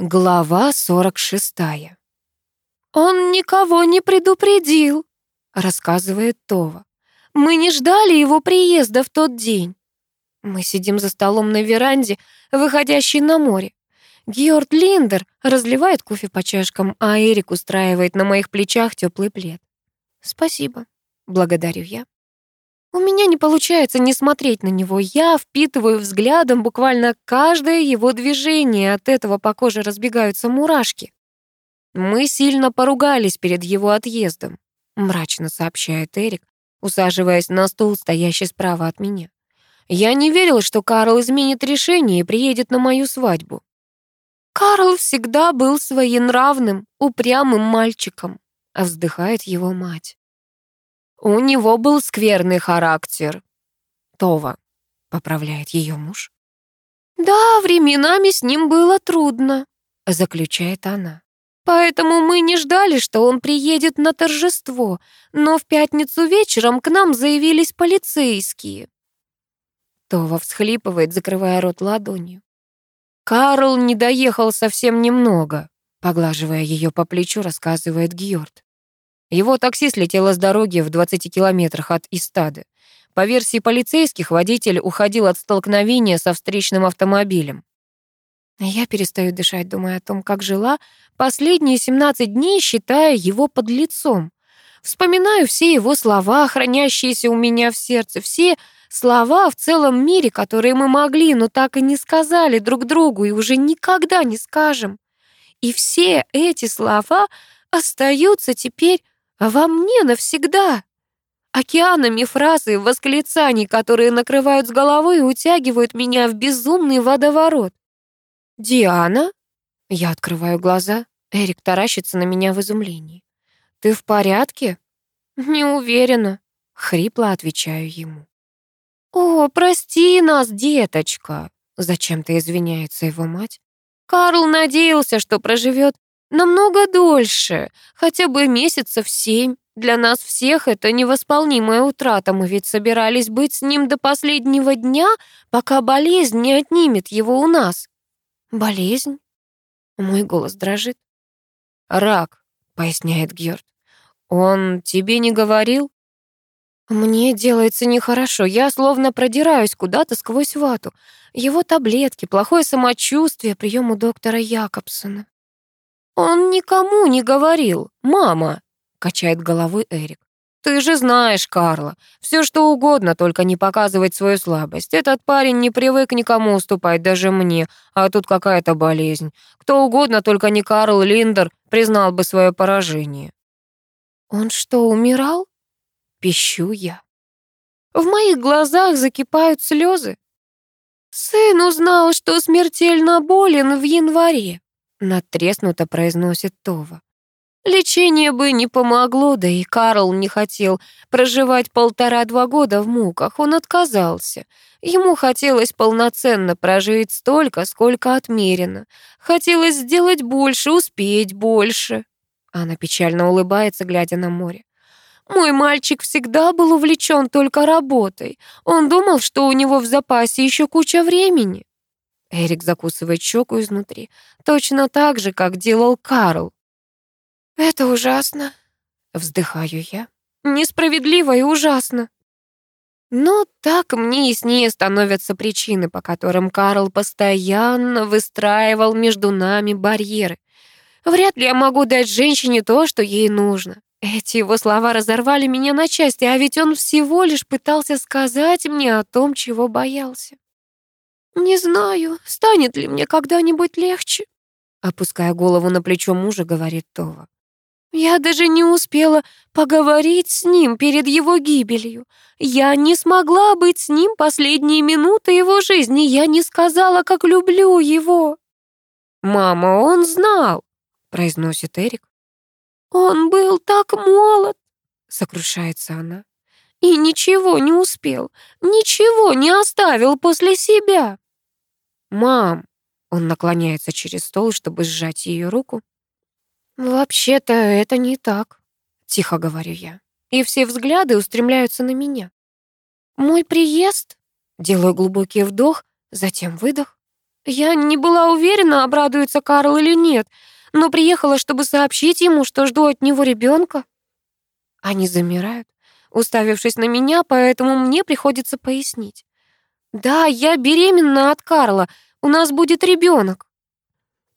Глава 46. «Он никого не предупредил», — рассказывает Това. «Мы не ждали его приезда в тот день. Мы сидим за столом на веранде, выходящей на море. Георг Линдер разливает кофе по чашкам, а Эрик устраивает на моих плечах теплый плед. «Спасибо», — благодарю я. У меня не получается не смотреть на него. Я впитываю взглядом буквально каждое его движение. От этого по коже разбегаются мурашки. Мы сильно поругались перед его отъездом, мрачно сообщает Эрик, усаживаясь на стул, стоящий справа от меня. Я не верил, что Карл изменит решение и приедет на мою свадьбу. Карл всегда был своенравным, упрямым мальчиком, вздыхает его мать. У него был скверный характер. Това, поправляет ее муж. Да, временами с ним было трудно, заключает она. Поэтому мы не ждали, что он приедет на торжество, но в пятницу вечером к нам заявились полицейские. Това всхлипывает, закрывая рот ладонью. Карл не доехал совсем немного, поглаживая ее по плечу, рассказывает Гьорд. Его такси слетело с дороги в 20 километрах от Истады. По версии полицейских, водитель уходил от столкновения со встречным автомобилем. Я перестаю дышать, думая о том, как жила последние 17 дней, считая его под лицом. Вспоминаю все его слова, хранящиеся у меня в сердце, все слова в целом мире, которые мы могли, но так и не сказали друг другу и уже никогда не скажем. И все эти слова остаются теперь во мне навсегда. Океанами фраз и восклицаний, которые накрывают с головы и утягивают меня в безумный водоворот. «Диана?» Я открываю глаза. Эрик таращится на меня в изумлении. «Ты в порядке?» «Не уверена», — хрипло отвечаю ему. «О, прости нас, деточка!» Зачем-то извиняется его мать. Карл надеялся, что проживет Намного дольше, хотя бы месяцев семь. Для нас всех это невосполнимая утрата. Мы ведь собирались быть с ним до последнего дня, пока болезнь не отнимет его у нас. Болезнь? Мой голос дрожит. Рак, поясняет Герд. Он тебе не говорил? Мне делается нехорошо. Я словно продираюсь куда-то сквозь вату. Его таблетки, плохое самочувствие, прием у доктора Якобсона. «Он никому не говорил, мама», — качает головой Эрик. «Ты же знаешь, Карла, все что угодно, только не показывать свою слабость. Этот парень не привык никому уступать, даже мне, а тут какая-то болезнь. Кто угодно, только не Карл Линдер, признал бы свое поражение». «Он что, умирал?» — пищу я. В моих глазах закипают слезы. Сын узнал, что смертельно болен в январе. Натреснуто произносит Това. Лечение бы не помогло, да и Карл не хотел проживать полтора-два года в муках. Он отказался. Ему хотелось полноценно прожить столько, сколько отмерено. Хотелось сделать больше, успеть больше. Она печально улыбается, глядя на море. Мой мальчик всегда был увлечен только работой. Он думал, что у него в запасе еще куча времени. Эрик закусывает щеку изнутри, точно так же, как делал Карл. «Это ужасно», — вздыхаю я. «Несправедливо и ужасно». Но так мне яснее становятся причины, по которым Карл постоянно выстраивал между нами барьеры. Вряд ли я могу дать женщине то, что ей нужно. Эти его слова разорвали меня на части, а ведь он всего лишь пытался сказать мне о том, чего боялся. «Не знаю, станет ли мне когда-нибудь легче», опуская голову на плечо мужа, говорит Това. «Я даже не успела поговорить с ним перед его гибелью. Я не смогла быть с ним последние минуты его жизни. Я не сказала, как люблю его». «Мама, он знал», — произносит Эрик. «Он был так молод», — сокрушается она. «И ничего не успел, ничего не оставил после себя». «Мам!» Он наклоняется через стол, чтобы сжать ее руку. «Вообще-то это не так», — тихо говорю я. И все взгляды устремляются на меня. «Мой приезд?» Делаю глубокий вдох, затем выдох. Я не была уверена, обрадуется Карл или нет, но приехала, чтобы сообщить ему, что жду от него ребенка. Они замирают, уставившись на меня, поэтому мне приходится пояснить. Да, я беременна от Карла, у нас будет ребенок.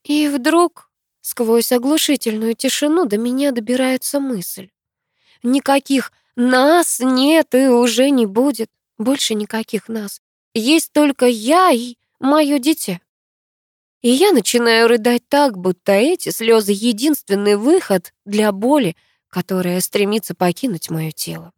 И вдруг сквозь оглушительную тишину до меня добирается мысль. Никаких нас нет и уже не будет. Больше никаких нас. Есть только я и мое дитя. И я начинаю рыдать так, будто эти слезы — единственный выход для боли, которая стремится покинуть мое тело.